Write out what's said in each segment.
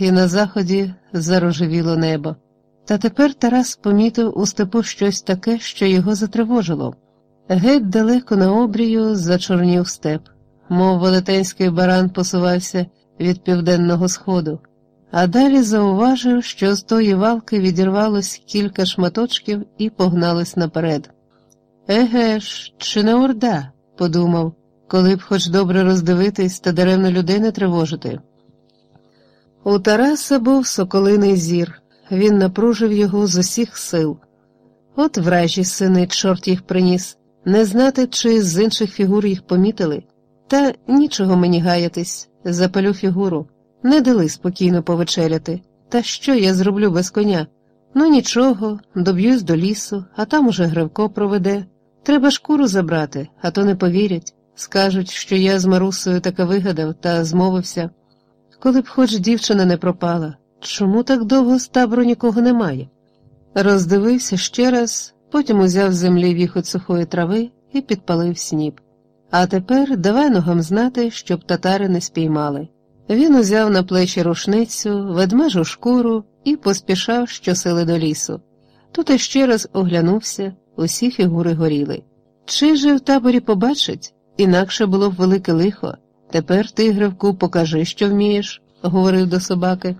і на заході зарожевіло небо. Та тепер Тарас помітив у степу щось таке, що його затривожило. Геть далеко на обрію зачорнів степ, мов велетенський баран посувався від південного сходу, а далі зауважив, що з тої валки відірвалось кілька шматочків і погналось наперед. Еге ж, чи не орда? подумав, коли б хоч добре роздивитись та даремно людей не тривожити. У Тараса був соколиний зір, він напружив його з усіх сил. От вражі сини, чорт їх приніс, не знати, чи з інших фігур їх помітили. Та нічого мені гаятись, запалю фігуру, не дали спокійно повечеряти. Та що я зроблю без коня? Ну нічого, доб'юсь до лісу, а там уже Гривко проведе. Треба шкуру забрати, а то не повірять. Скажуть, що я з Марусою таке вигадав та змовився. Коли б хоч дівчина не пропала, чому так довго з табору нікого немає? Роздивився ще раз, потім узяв з землі віхот сухої трави і підпалив сніп. А тепер давай ногам знати, щоб татари не спіймали. Він узяв на плечі рушницю, ведмежу шкуру і поспішав щосили до лісу. Тут іще раз оглянувся, усі фігури горіли. Чи же в таборі побачить? Інакше було б велике лихо. Тепер ти, Гривку, покажи, що вмієш, говорив до собаки.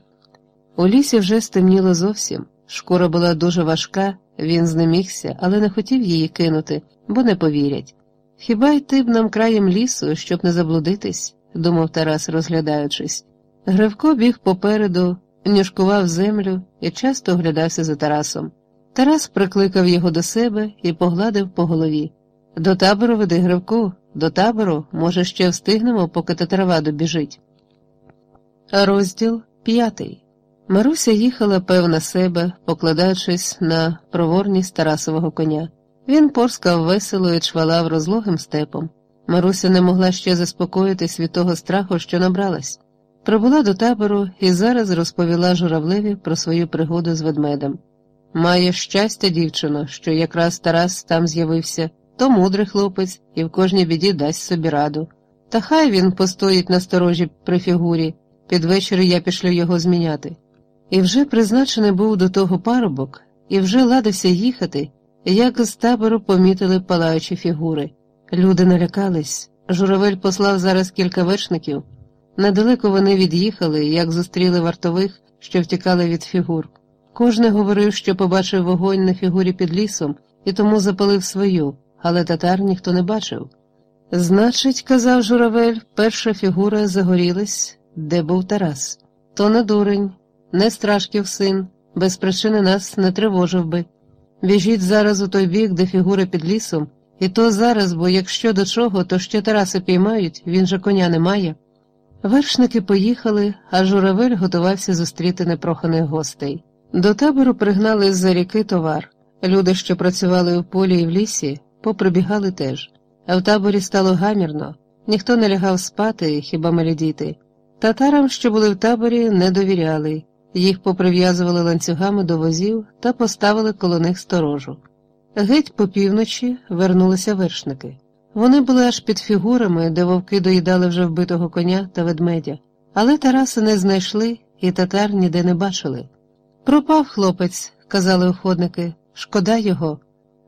У лісі вже стемніло зовсім. Шкура була дуже важка, він знемігся, але не хотів її кинути, бо не повірять. Хіба йти б нам краєм лісу, щоб не заблудитись, думав Тарас, розглядаючись. Гривко біг попереду, нюшкував землю і часто оглядався за Тарасом. Тарас прикликав його до себе і погладив по голові. До табору веди Гривку, до табору, може, ще встигнемо, поки та трава добіжить. Розділ п'ятий. Маруся їхала певна себе, покладаючись на проворність Тарасового коня. Він порскав весело і чвалав розлогим степом. Маруся не могла ще заспокоїтись від того страху, що набралась. Прибула до табору і зараз розповіла журавлеві про свою пригоду з ведмедем. Має щастя, дівчино, що якраз Тарас там з'явився, то мудрий хлопець і в кожній біді дасть собі раду. Та хай він постоїть на сторожі при фігурі, під вечір я пішлю його зміняти. І вже призначений був до того парубок, і вже ладився їхати, як з табору помітили палаючі фігури. Люди налякались. Журавель послав зараз кілька вершників. Недалеко вони від'їхали, як зустріли вартових, що втікали від фігур. Кожне говорив, що побачив вогонь на фігурі під лісом, і тому запалив свою, але татар ніхто не бачив. Значить, казав журавель, перша фігура загорілась, де був Тарас. То не дурень, не страшків син, без причини нас не тривожив би. Біжіть зараз у той бік, де фігура під лісом, і то зараз, бо якщо до чого, то ще Тараса піймають, він же коня не має. Вершники поїхали, а журавель готувався зустріти непроханих гостей. До табору пригнали з-за ріки товар. Люди, що працювали у полі і в лісі, поприбігали теж, а в таборі стало гамірно, ніхто не лягав спати, хіба малі діти. Татарам, що були в таборі, не довіряли, їх поприв'язували ланцюгами до возів та поставили коло них сторожу. Геть по півночі вернулися вершники. Вони були аж під фігурами, де вовки доїдали вже вбитого коня та ведмедя, але Тараса не знайшли і татар ніде не бачили. Пропав хлопець, казали уходники, шкода його.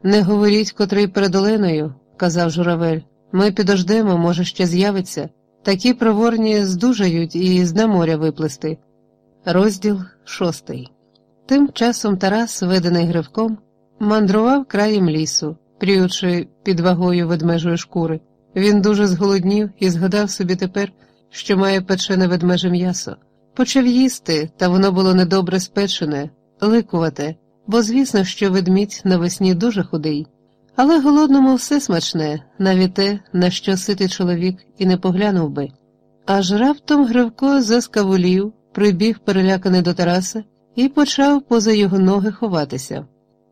Не говоріть, котрий перед Оленою, казав журавель. Ми підождемо, може, ще з'явиться. Такі проворні здужають і з на моря виплисти. Розділ шостий. Тим часом Тарас, ведений гривком, мандрував краєм лісу, пріючи під вагою ведмежої шкури. Він дуже зголоднів і згадав собі тепер, що має печене ведмеже м'ясо. Почав їсти, та воно було недобре спечене, ликувате, бо звісно, що ведмідь навесні дуже худий. Але голодному все смачне, навіть те, на що ситий чоловік і не поглянув би. Аж раптом Гривко заскавулів, прибіг переляканий до Тараса і почав поза його ноги ховатися.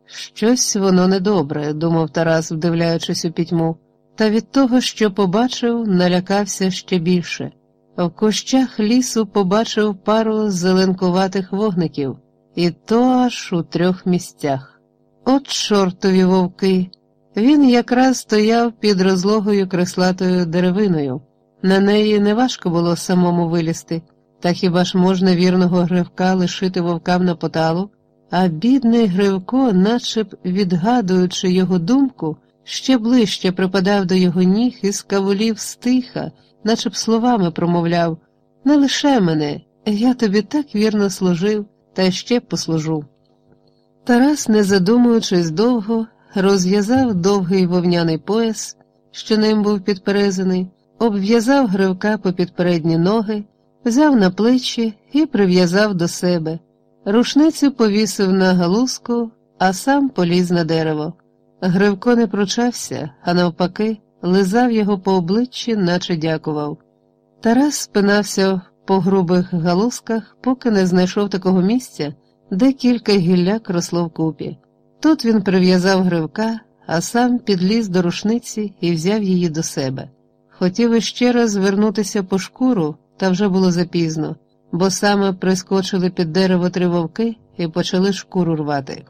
Щось воно недобре, думав Тарас, вдивляючись у пітьму, та від того, що побачив, налякався ще більше. В кущах лісу побачив пару зеленкуватих вогників, і то аж у трьох місцях. От чортові вовки! Він якраз стояв під розлогою креслатою деревиною. На неї неважко було самому вилізти, Та хіба ж можна вірного гривка лишити вовкам на поталу? А бідний Гривко, наче б відгадуючи його думку, ще ближче припадав до його ніг і скавулів стиха, наче б словами промовляв Не лише мене, я тобі так вірно служив, та ще послужу. Тарас, не задумуючись довго, розв'язав довгий вовняний пояс, що ним був підперезаний, обв'язав гривка попід передні ноги, взяв на плечі і прив'язав до себе. Рушницю повісив на галузку, а сам поліз на дерево. Гривко не пручався, а навпаки, лизав його по обличчі, наче дякував. Тарас спинався по грубих галузках, поки не знайшов такого місця, де кілька гілляк росло вкупі. Тут він прив'язав гривка, а сам підліз до рушниці і взяв її до себе. Хотів іще раз звернутися по шкуру, та вже було запізно, бо саме прискочили під дерево три вовки і почали шкуру рвати.